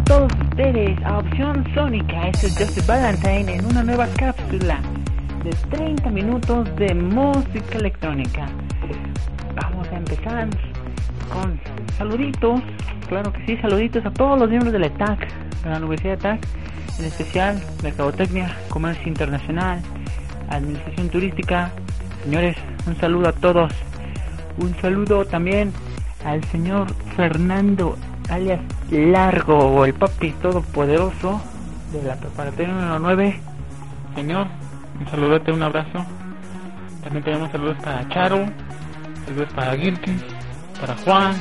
todos ustedes a Opción Sónica. Este es Joseph Valentine en una nueva cápsula de 30 minutos de música electrónica. Vamos a empezar con saluditos, claro que sí, saluditos a todos los miembros de la ETAC, de la Universidad de ETAC, en especial Mercadotecnia, Comercio Internacional, Administración Turística. Señores, un saludo a todos. Un saludo también al señor Fernando alias Largo o el papi todopoderoso de la preparatoria número 9. Señor, un saludote, un abrazo. También tenemos saludos para Charo, saludos para Guilty, para Juan,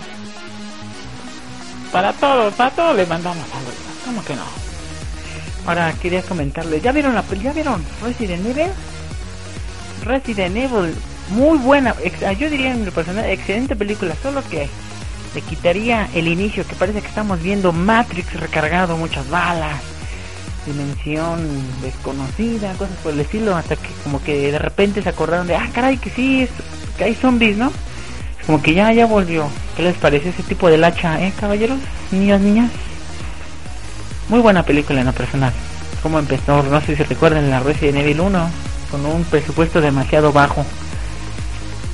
para todos, para todos les mandamos saludos. ¿Cómo que no? Ahora quería comentarles, ¿ya vieron la ya vieron Resident Evil? Resident Evil, muy buena, yo diría en el personal, excelente película, solo que le quitaría el inicio que parece que estamos viendo Matrix recargado, muchas balas, dimensión desconocida, cosas por el estilo, hasta que como que de repente se acordaron de, ah, caray, que sí, es, que hay zombies, ¿no? Como que ya, ya volvió. ¿Qué les parece ese tipo de lacha, eh, caballeros? Niños, niñas. Muy buena película en lo personal. Como empezó, no sé si recuerdan la Resident Evil 1, con un presupuesto demasiado bajo.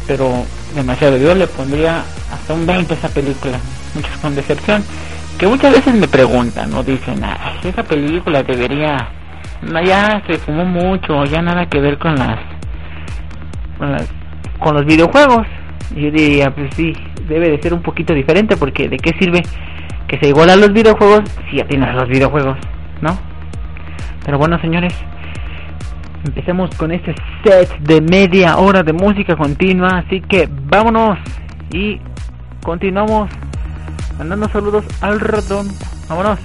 Pero demasiado. Yo le pondría hasta un 20 esa película. Muchos con decepción. Que muchas veces me preguntan o dicen, ah, esa película debería... No, ya se fumó mucho, ya nada que ver con las... Con, las, con los videojuegos. Yo diría, pues sí, debe de ser un poquito diferente porque ¿de qué sirve que se igualan los videojuegos si ya tienes los videojuegos? ¿No? Pero bueno, señores, empecemos con este set de media hora de música continua. Así que vámonos y continuamos mandando saludos al ratón. Vámonos.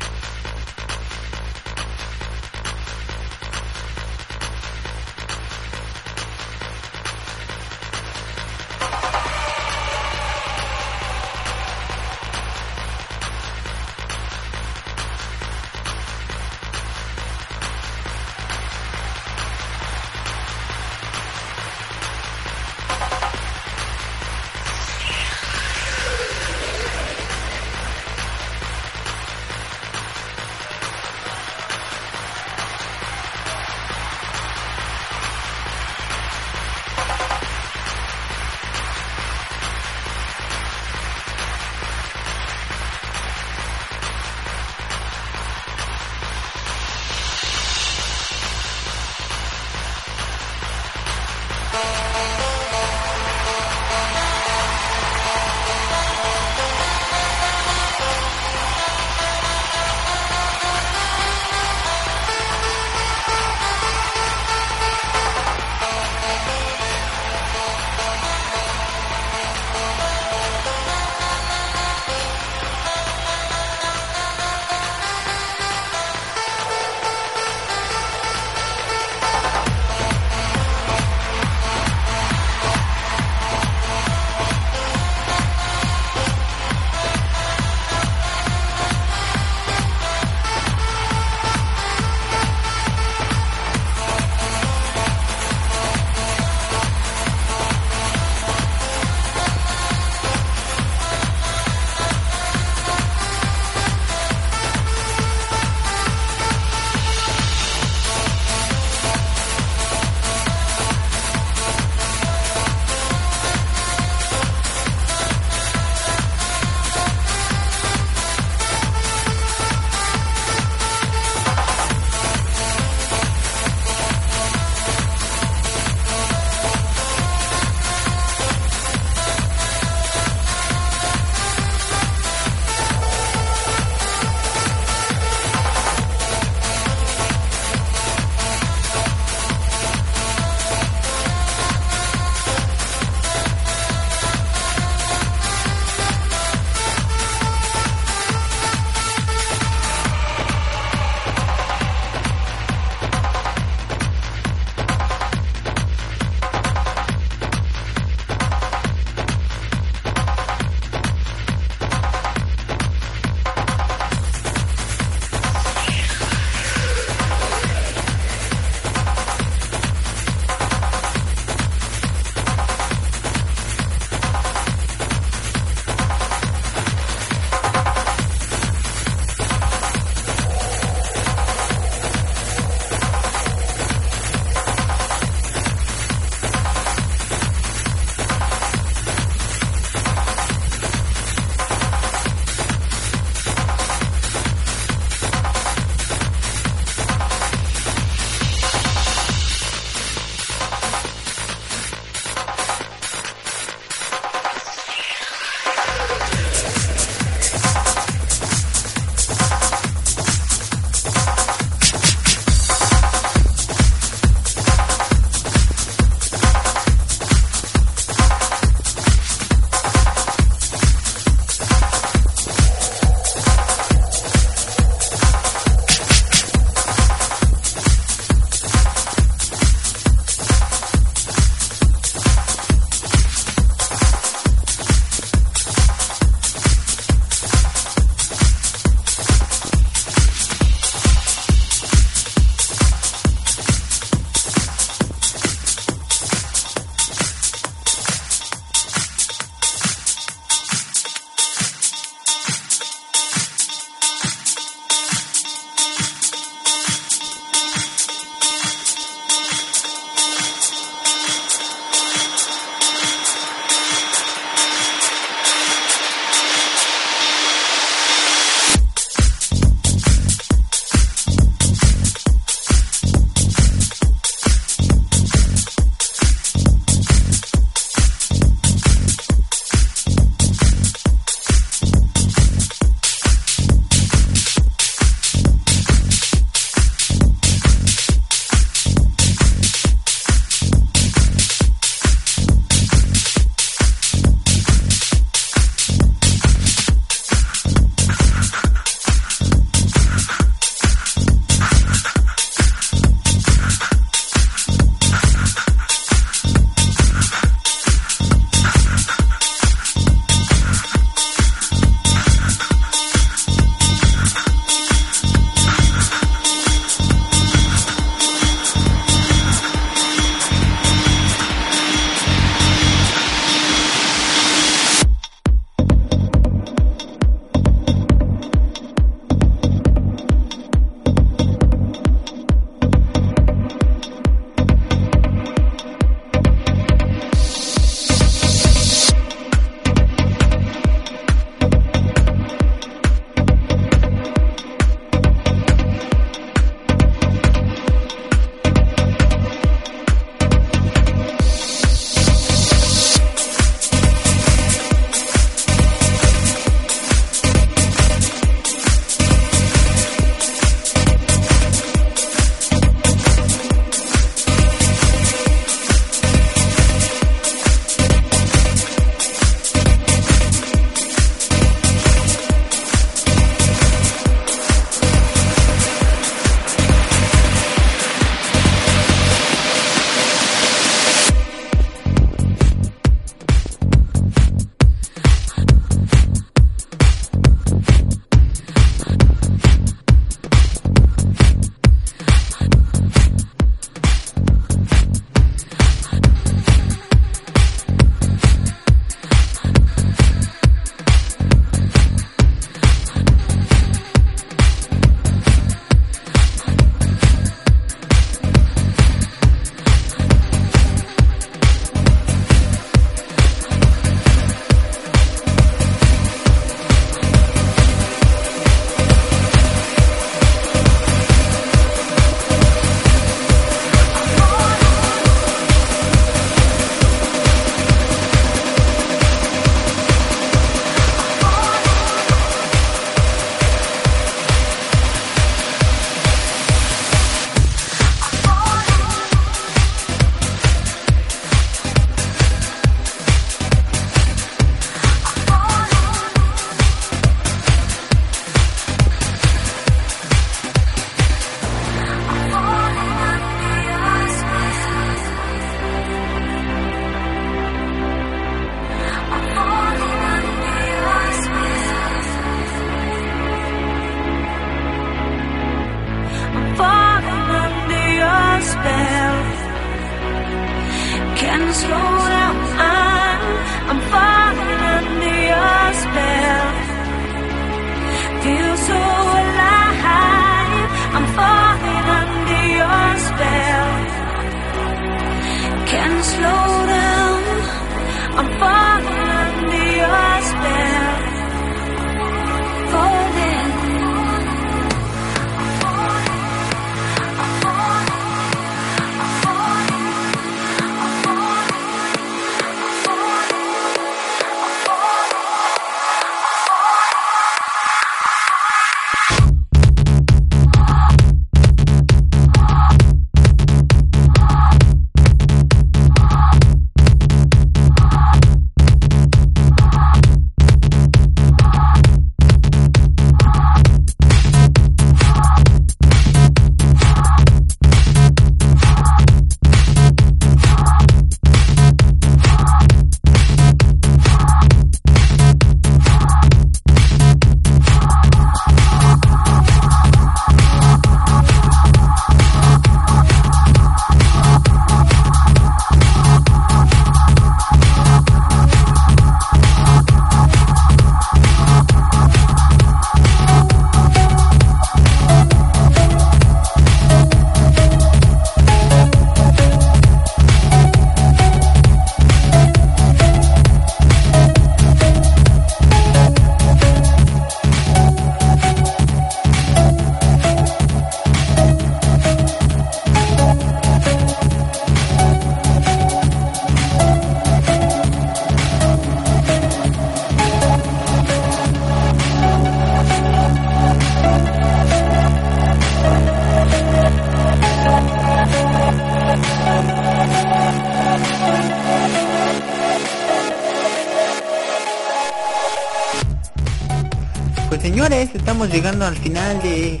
Llegando al final de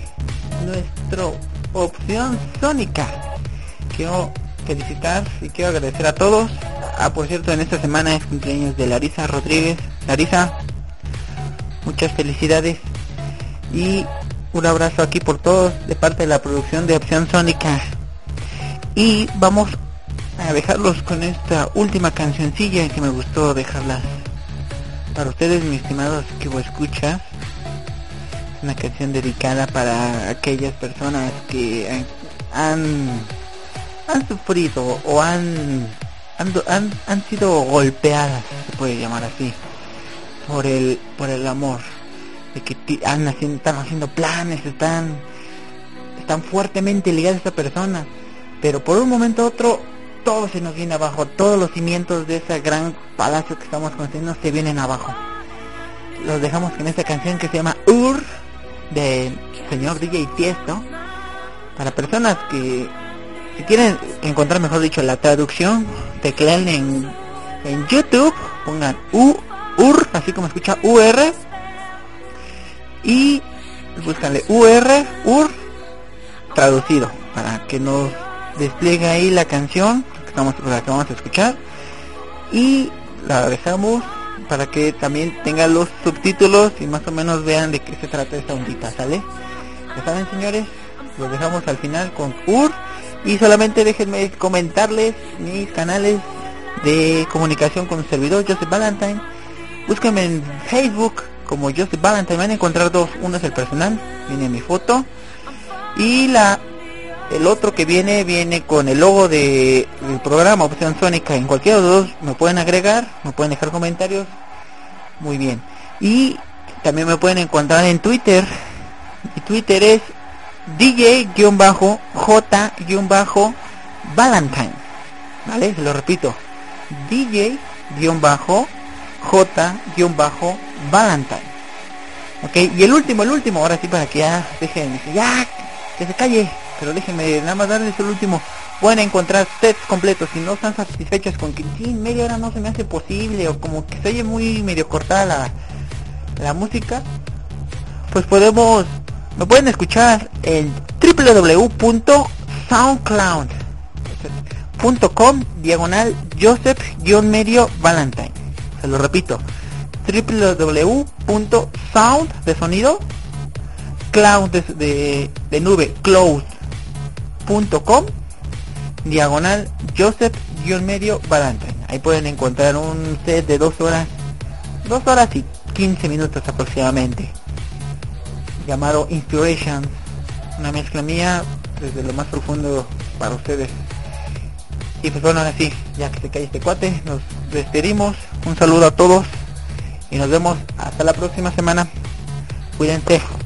nuestra opción sónica. Quiero felicitar y quiero agradecer a todos. Ah, por cierto, en esta semana es cumpleaños de Larisa Rodríguez. Larisa, muchas felicidades y un abrazo aquí por todos de parte de la producción de Opción Sónica. Y vamos a dejarlos con esta última cancioncilla que me gustó dejarla para ustedes, mis estimados que vos escuchas una canción dedicada para aquellas personas que han han sufrido o han han, han, sido golpeadas, se puede llamar así, por el por el amor, de que han, están haciendo planes, están están fuertemente ligados a esa persona, pero por un momento a otro todo se nos viene abajo, todos los cimientos de ese gran palacio que estamos construyendo se vienen abajo. Los dejamos con esta canción que se llama Ur de señor DJ Tiesto para personas que si quieren encontrar mejor dicho la traducción tecleen en, en YouTube pongan U UR así como escucha UR y búscanle UR UR traducido para que nos despliegue ahí la canción que estamos que vamos a escuchar. Y la dejamos para que también tengan los subtítulos y más o menos vean de qué se trata esta ondita, ¿sale? Ya saben señores, los dejamos al final con UR y solamente déjenme comentarles mis canales de comunicación con el servidor Joseph Valentine. Búsquenme en Facebook como Joseph Valentine, van a encontrar dos, uno es el personal, viene mi foto y la el otro que viene viene con el logo de, del programa Opción Sónica. En cualquiera de los dos me pueden agregar, me pueden dejar comentarios. Muy bien. Y también me pueden encontrar en Twitter. Mi Twitter es DJ-J-Valentine. ¿Vale? Se lo repito. DJ-J-Valentine. Ok, y el último, el último, ahora sí para que ya dejen, ya, que se calle pero déjenme nada más darles el último. Pueden encontrar sets completos si no están satisfechos con que sí, media hora no se me hace posible o como que se oye muy medio cortada la, la música, pues podemos, me pueden escuchar en www.soundcloud.com diagonal Joseph-medio Valentine. Se lo repito, www.sound de sonido cloud de, de, de nube cloud com diagonal Joseph-medio Valentine. Ahí pueden encontrar un set de dos horas, dos horas y 15 minutos aproximadamente, llamado Inspiration, una mezcla mía desde lo más profundo para ustedes. Y pues bueno, ahora sí, ya que se cae este cuate, nos despedimos. Un saludo a todos y nos vemos hasta la próxima semana. Cuídense.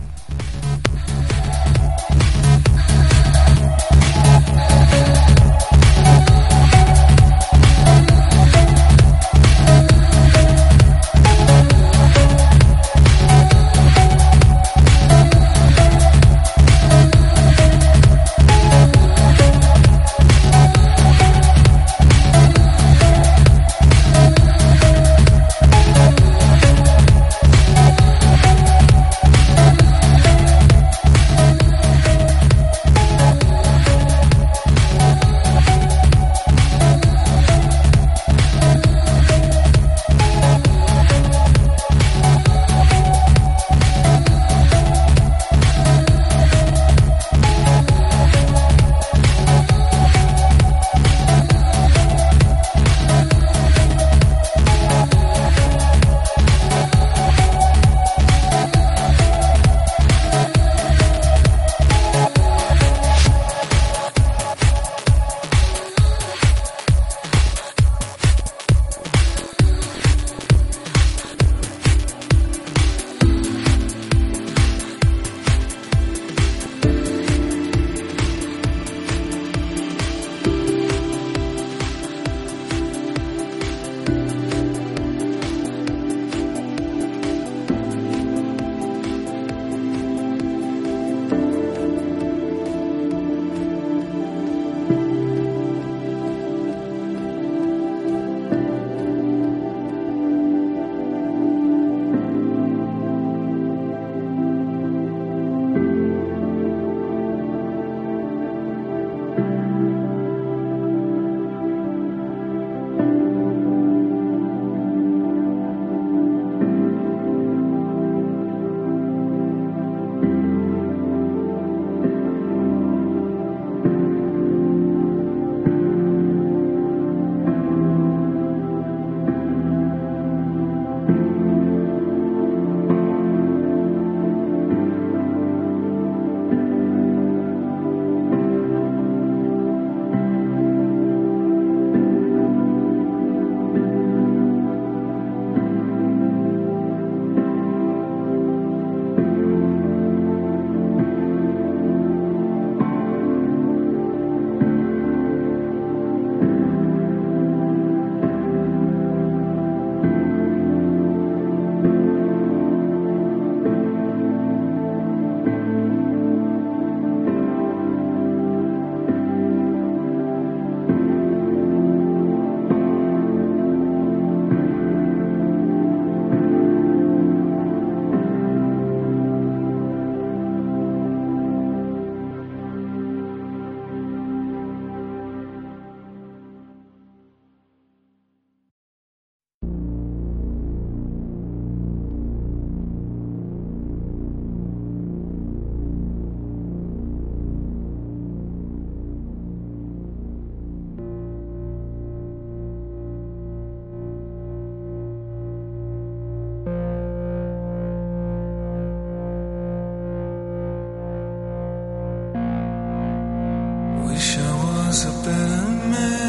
disappear